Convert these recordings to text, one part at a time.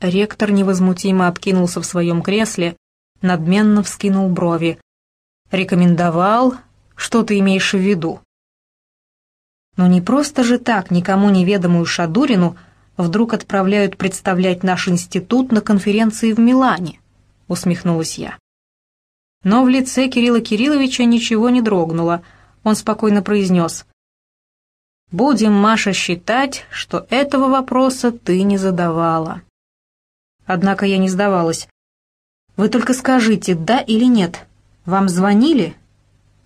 Ректор невозмутимо откинулся в своем кресле, надменно вскинул брови. «Рекомендовал? Что ты имеешь в виду?» Но не просто же так никому неведомую Шадурину вдруг отправляют представлять наш институт на конференции в Милане, усмехнулась я. Но в лице Кирилла Кирилловича ничего не дрогнуло. Он спокойно произнес. «Будем, Маша, считать, что этого вопроса ты не задавала». Однако я не сдавалась. «Вы только скажите, да или нет? Вам звонили?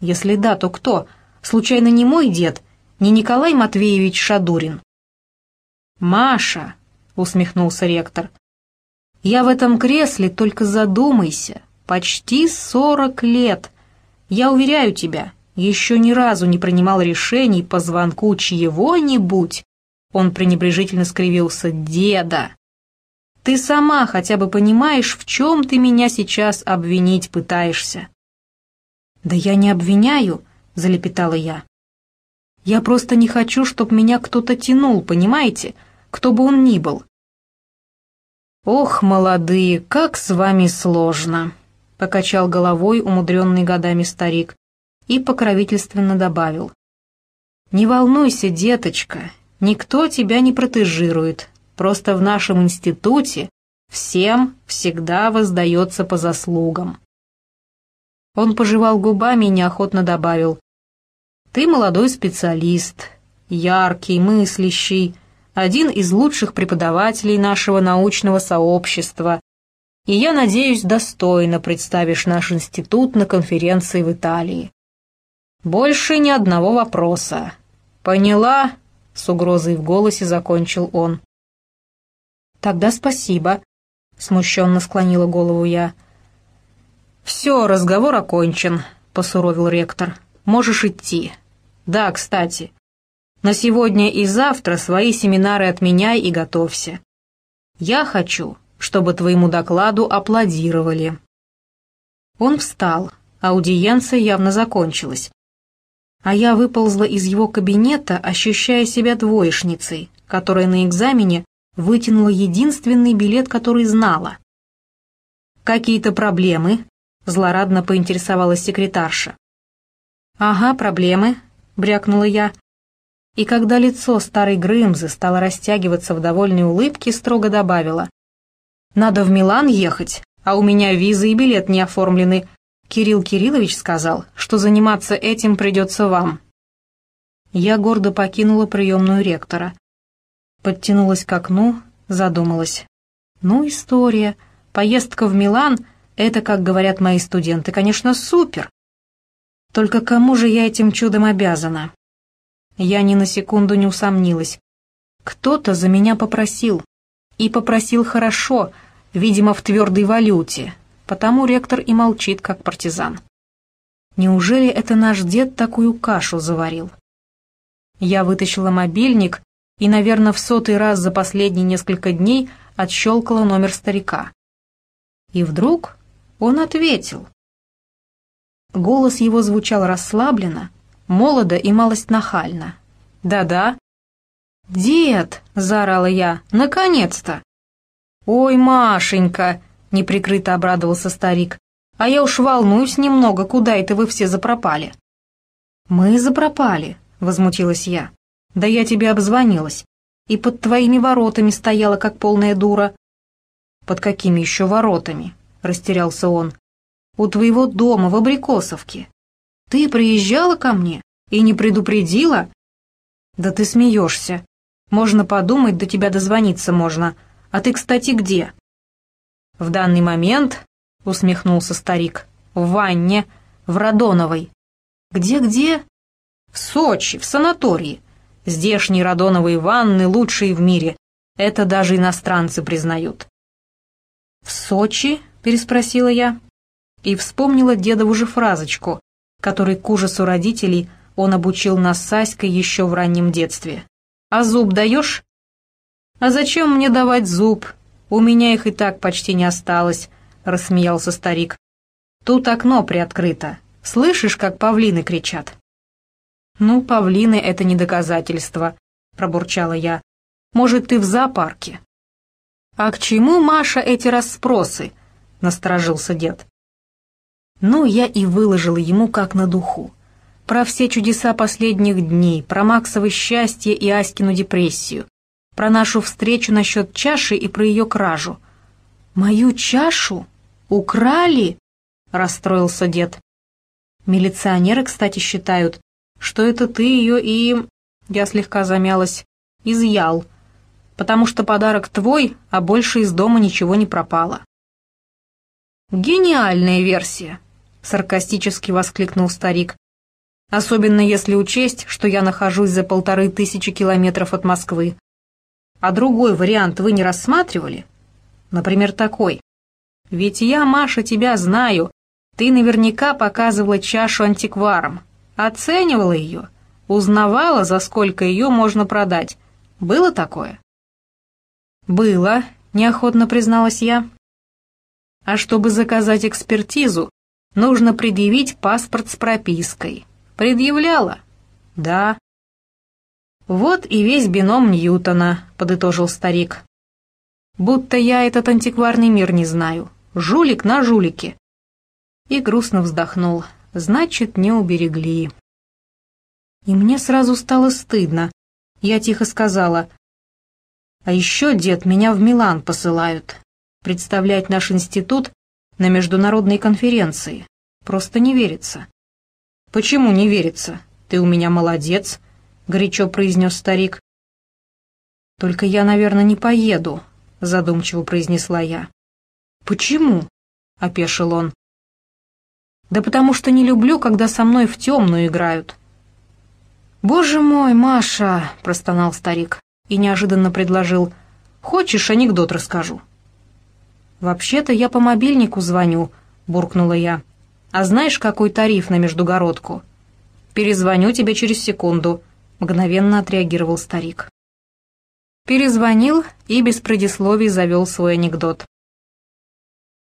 Если да, то кто? Случайно не мой дед, не Николай Матвеевич Шадурин?» «Маша», — усмехнулся ректор, — «я в этом кресле, только задумайся. Почти сорок лет. Я уверяю тебя, еще ни разу не принимал решений по звонку чьего-нибудь. Он пренебрежительно скривился. «Деда! Ты сама хотя бы понимаешь, в чем ты меня сейчас обвинить пытаешься?» «Да я не обвиняю», — залепетала я. «Я просто не хочу, чтобы меня кто-то тянул, понимаете? Кто бы он ни был». «Ох, молодые, как с вами сложно!» покачал головой умудренный годами старик и покровительственно добавил. «Не волнуйся, деточка, никто тебя не протежирует, просто в нашем институте всем всегда воздается по заслугам». Он пожевал губами и неохотно добавил. «Ты молодой специалист, яркий, мыслящий, один из лучших преподавателей нашего научного сообщества, и я надеюсь, достойно представишь наш институт на конференции в Италии. Больше ни одного вопроса. Поняла? С угрозой в голосе закончил он. Тогда спасибо, смущенно склонила голову я. Все, разговор окончен, посуровил ректор. Можешь идти. Да, кстати, на сегодня и завтра свои семинары отменяй и готовься. Я хочу, чтобы твоему докладу аплодировали». Он встал, аудиенция явно закончилась. А я выползла из его кабинета, ощущая себя двоечницей, которая на экзамене вытянула единственный билет, который знала. «Какие-то проблемы?» — злорадно поинтересовалась секретарша. «Ага, проблемы», — брякнула я. И когда лицо старой Грымзы стало растягиваться в довольной улыбке, строго добавила. Надо в Милан ехать, а у меня визы и билет не оформлены. Кирилл Кириллович сказал, что заниматься этим придется вам». Я гордо покинула приемную ректора. Подтянулась к окну, задумалась. «Ну, история. Поездка в Милан — это, как говорят мои студенты, конечно, супер. Только кому же я этим чудом обязана?» Я ни на секунду не усомнилась. Кто-то за меня попросил и попросил хорошо, видимо, в твердой валюте, потому ректор и молчит, как партизан. Неужели это наш дед такую кашу заварил? Я вытащила мобильник и, наверное, в сотый раз за последние несколько дней отщелкала номер старика. И вдруг он ответил. Голос его звучал расслабленно, молодо и малость нахально. «Да-да, «Дед!» — заорала я. «Наконец-то!» «Ой, Машенька!» — неприкрыто обрадовался старик. «А я уж волнуюсь немного, куда это вы все запропали?» «Мы запропали», — возмутилась я. «Да я тебе обзвонилась. И под твоими воротами стояла, как полная дура». «Под какими еще воротами?» — растерялся он. «У твоего дома в Абрикосовке. Ты приезжала ко мне и не предупредила?» «Да ты смеешься», можно подумать, до тебя дозвониться можно. А ты, кстати, где?» «В данный момент», — усмехнулся старик, — «в ванне, в Радоновой». «Где-где?» «В Сочи, в санатории. Здешние Радоновые ванны лучшие в мире. Это даже иностранцы признают». «В Сочи?» — переспросила я. И вспомнила дедову же фразочку, которой к ужасу родителей он обучил нас с Аськой еще в раннем детстве. А зуб даешь? А зачем мне давать зуб? У меня их и так почти не осталось, рассмеялся старик. Тут окно приоткрыто. Слышишь, как павлины кричат? Ну, павлины — это не доказательство, пробурчала я. Может, ты в зоопарке? «А к чему, Маша, эти расспросы?» — насторожился дед. Ну, я и выложила ему как на духу. Про все чудеса последних дней, про Максово счастье и Аськину депрессию, про нашу встречу насчет чаши и про ее кражу. «Мою чашу? Украли?» — расстроился дед. «Милиционеры, кстати, считают, что это ты ее и...» Я слегка замялась. «Изъял. Потому что подарок твой, а больше из дома ничего не пропало». «Гениальная версия!» — саркастически воскликнул старик. «Особенно если учесть, что я нахожусь за полторы тысячи километров от Москвы. А другой вариант вы не рассматривали? Например, такой. Ведь я, Маша, тебя знаю. Ты наверняка показывала чашу антикварам. Оценивала ее. Узнавала, за сколько ее можно продать. Было такое? Было, неохотно призналась я. А чтобы заказать экспертизу, нужно предъявить паспорт с пропиской. Предъявляла? Да. Вот и весь бином Ньютона, подытожил старик. Будто я этот антикварный мир не знаю. Жулик на жулике. И грустно вздохнул. Значит, не уберегли. И мне сразу стало стыдно. Я тихо сказала. А еще, дед, меня в Милан посылают. Представлять наш институт на международной конференции. Просто не верится. Почему не верится? Ты у меня молодец, горячо произнес старик. Только я, наверное, не поеду, задумчиво произнесла я. «Почему?» — опешил он. «Да потому что не люблю, когда со мной в темную играют». «Боже мой, Маша!» — простонал старик и неожиданно предложил. «Хочешь, анекдот расскажу?» «Вообще-то я по мобильнику звоню», — буркнула я. «А знаешь, какой тариф на междугородку?» «Перезвоню тебе через секунду», — мгновенно отреагировал старик. Перезвонил и без предисловий завел свой анекдот.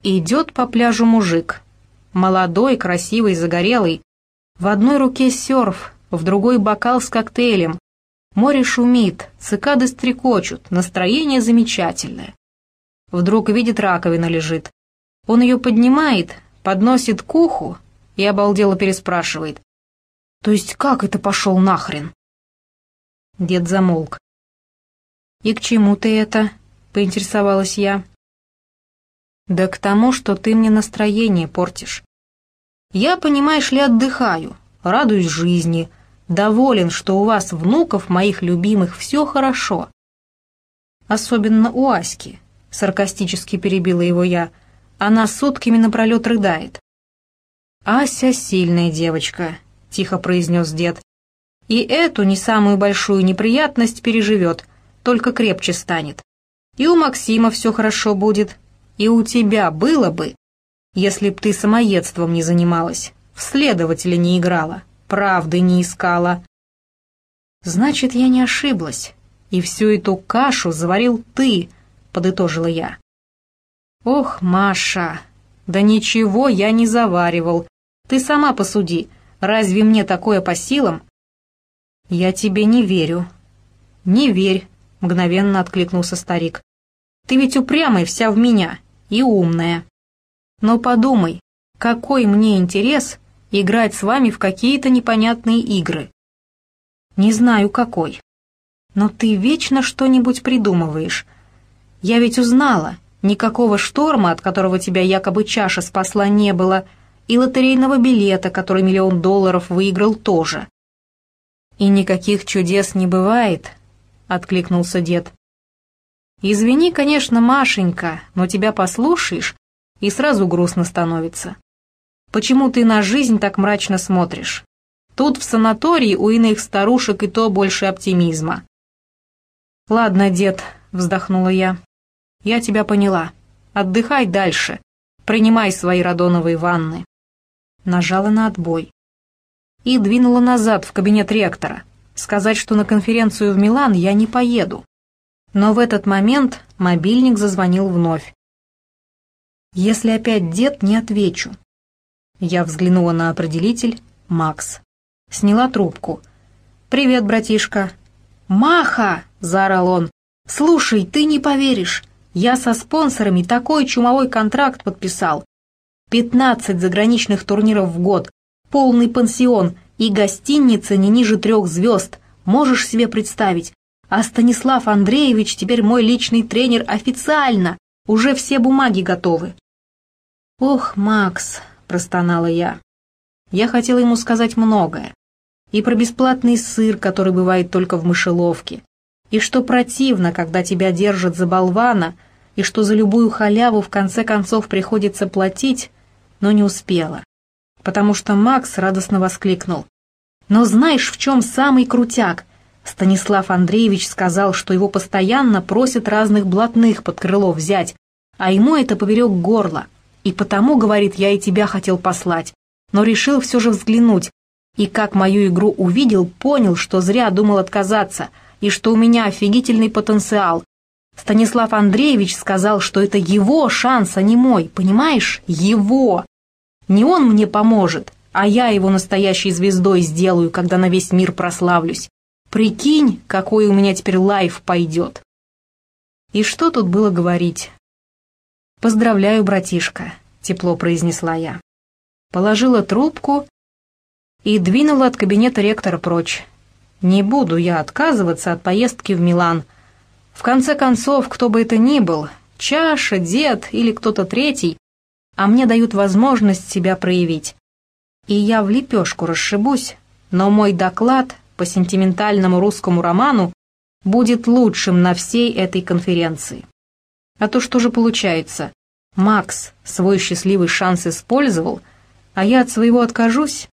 Идет по пляжу мужик. Молодой, красивый, загорелый. В одной руке серф, в другой бокал с коктейлем. Море шумит, цикады стрекочут, настроение замечательное. Вдруг видит, раковина лежит. Он ее поднимает, подносит к уху и обалдело переспрашивает. «То есть как это пошел нахрен?» Дед замолк. «И к чему ты это?» — поинтересовалась я. «Да к тому, что ты мне настроение портишь. Я, понимаешь ли, отдыхаю, радуюсь жизни, доволен, что у вас, внуков моих любимых, все хорошо. Особенно у Аськи, саркастически перебила его я, она сутками напролет рыдает. «Ася сильная девочка», — тихо произнес дед. «И эту не самую большую неприятность переживет, только крепче станет. И у Максима все хорошо будет, и у тебя было бы, если б ты самоедством не занималась, в следователя не играла, правды не искала. Значит, я не ошиблась, и всю эту кашу заварил ты, подытожила я. Ох, Маша, да ничего я не заваривал. Ты сама посуди, разве мне такое по силам? Я тебе не верю. Не верь, мгновенно откликнулся старик. Ты ведь упрямая вся в меня и умная. Но подумай, какой мне интерес играть с вами в какие-то непонятные игры? Не знаю, какой. Но ты вечно что-нибудь придумываешь. Я ведь узнала, никакого шторма, от которого тебя якобы чаша спасла, не было, и лотерейного билета, который миллион долларов выиграл, тоже. «И никаких чудес не бывает», — откликнулся дед. «Извини, конечно, Машенька, но тебя послушаешь, и сразу грустно становится. Почему ты на жизнь так мрачно смотришь? Тут в санатории у иных старушек и то больше оптимизма». «Ладно, дед», — вздохнула я, — «я тебя поняла. Отдыхай дальше. Принимай свои радоновые ванны». Нажала на отбой. И двинула назад в кабинет ректора. Сказать, что на конференцию в Милан я не поеду. Но в этот момент мобильник зазвонил вновь. «Если опять дед, не отвечу». Я взглянула на определитель «Макс». Сняла трубку. «Привет, братишка». «Маха!» — заорал он. «Слушай, ты не поверишь. Я со спонсорами такой чумовой контракт подписал. 15 заграничных турниров в год, полный пансион и гостиница не ниже трех звезд. Можешь себе представить? А Станислав Андреевич теперь мой личный тренер официально. Уже все бумаги готовы. «Ох, Макс», — простонала я. Я хотела ему сказать многое. И про бесплатный сыр, который бывает только в мышеловке. И что противно, когда тебя держат за болвана, и что за любую халяву в конце концов приходится платить, но не успела. Потому что Макс радостно воскликнул. «Но знаешь, в чем самый крутяк?» Станислав Андреевич сказал, что его постоянно просят разных блатных под крыло взять, а ему это поперек горла. И потому, говорит, я и тебя хотел послать, но решил все же взглянуть. И как мою игру увидел, понял, что зря думал отказаться, и что у меня офигительный потенциал. Станислав Андреевич сказал, что это его шанс, а не мой, понимаешь? Его! Не он мне поможет, а я его настоящей звездой сделаю, когда на весь мир прославлюсь. Прикинь, какой у меня теперь лайф пойдет. И что тут было говорить? «Поздравляю, братишка», — тепло произнесла я. Положила трубку и двинула от кабинета ректора прочь. Не буду я отказываться от поездки в Милан. В конце концов, кто бы это ни был, чаша, дед или кто-то третий, а мне дают возможность себя проявить. И я в лепешку расшибусь, но мой доклад по сентиментальному русскому роману будет лучшим на всей этой конференции. А то что же получается? Макс свой счастливый шанс использовал, а я от своего откажусь?